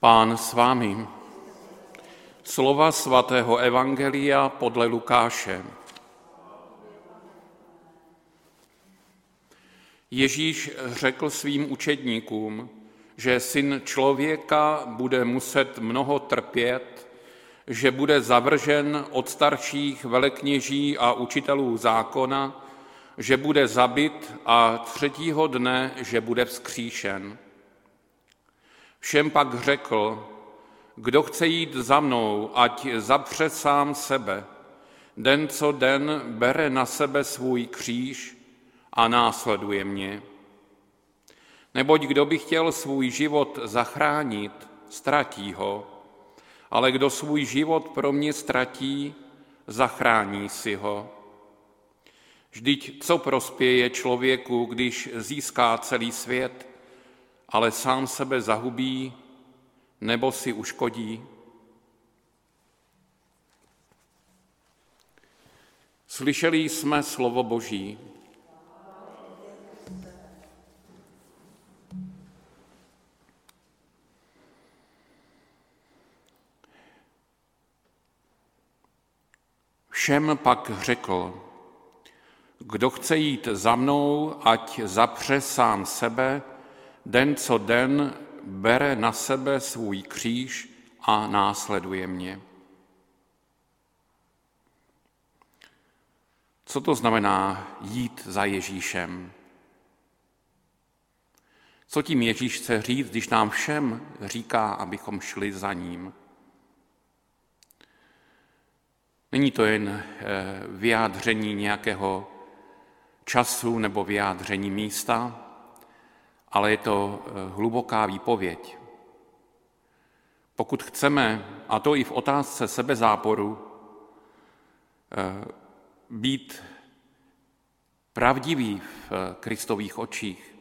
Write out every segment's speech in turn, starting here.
Pán s vámi. Slova svatého Evangelia podle Lukáše. Ježíš řekl svým učedníkům, že syn člověka bude muset mnoho trpět, že bude zavržen od starších velekněží a učitelů zákona, že bude zabit a třetího dne, že bude vzkříšen. Všem pak řekl, kdo chce jít za mnou, ať zapře sám sebe, den co den bere na sebe svůj kříž a následuje mě. Neboť kdo by chtěl svůj život zachránit, ztratí ho, ale kdo svůj život pro mě ztratí, zachrání si ho. Vždyť co prospěje člověku, když získá celý svět, ale sám sebe zahubí nebo si uškodí? Slyšeli jsme slovo Boží. Všem pak řekl, kdo chce jít za mnou, ať zapře sám sebe, den co den bere na sebe svůj kříž a následuje mě. Co to znamená jít za Ježíšem? Co tím Ježíš chce říct, když nám všem říká, abychom šli za ním? Není to jen eh, vyjádření nějakého času nebo vyjádření místa, ale je to eh, hluboká výpověď. Pokud chceme, a to i v otázce sebezáporu, eh, být pravdivý v eh, Kristových očích,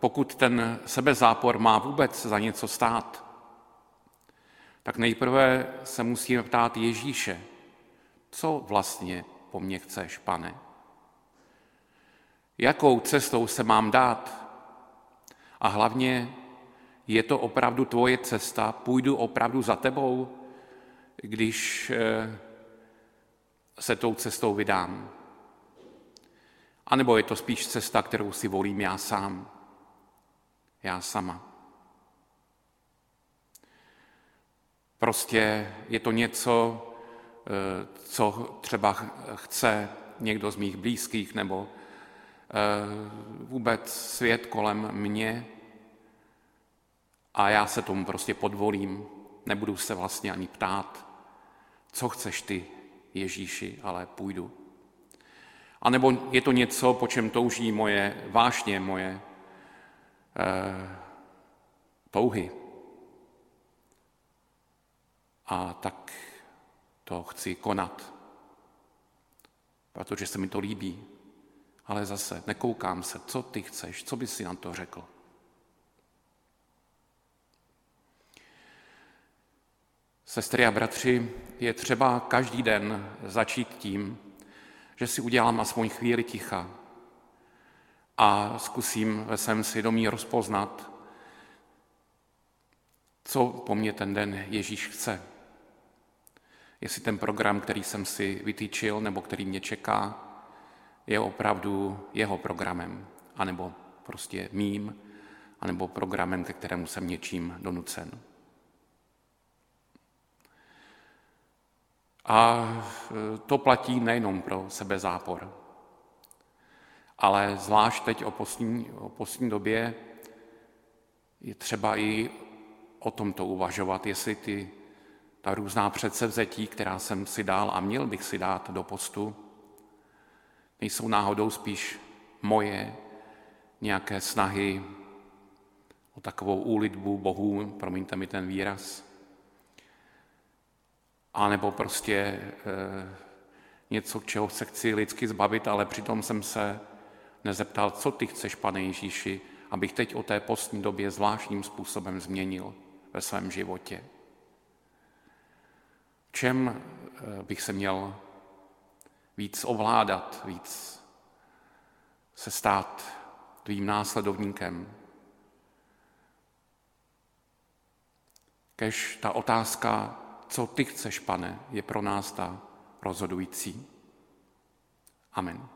pokud ten sebezápor má vůbec za něco stát, tak nejprve se musíme ptát Ježíše, co vlastně po mně chceš, pane? Jakou cestou se mám dát? A hlavně, je to opravdu tvoje cesta? Půjdu opravdu za tebou, když eh, se tou cestou vydám? A nebo je to spíš cesta, kterou si volím já sám, já sama? Prostě je to něco, eh, co třeba chce někdo z mých blízkých nebo vůbec svět kolem mě a já se tomu prostě podvolím, nebudu se vlastně ani ptát, co chceš ty, Ježíši, ale půjdu. A nebo je to něco, po čem touží moje vášně, moje eh, touhy. A tak to chci konat, protože se mi to líbí, ale zase nekoukám se, co ty chceš, co bys si na to řekl. Sestry a bratři, je třeba každý den začít tím, že si udělám aspoň chvíli ticha a zkusím ve svém svědomí rozpoznat, co po mně ten den Ježíš chce. Jestli ten program, který jsem si vytýčil nebo který mě čeká, je opravdu jeho programem, anebo prostě mým, anebo programem, ke kterému jsem něčím donucen. A e, to platí nejenom pro sebezápor, ale zvlášť teď o poslední, o poslední době je třeba i o tomto uvažovat, jestli ty, ta různá předsevzetí, která jsem si dal a měl bych si dát do postu, Nejsou náhodou spíš moje nějaké snahy o takovou úlitbu bohů, promiňte mi ten výraz, a nebo prostě e, něco, čeho se chci lidsky zbavit, ale přitom jsem se nezeptal, co ty chceš, pane Ježíši, abych teď o té postní době zvláštním způsobem změnil ve svém životě. Čem eh, bych se měl víc ovládat, víc se stát tvým následovníkem. Kež ta otázka, co ty chceš, pane, je pro nás ta rozhodující. Amen.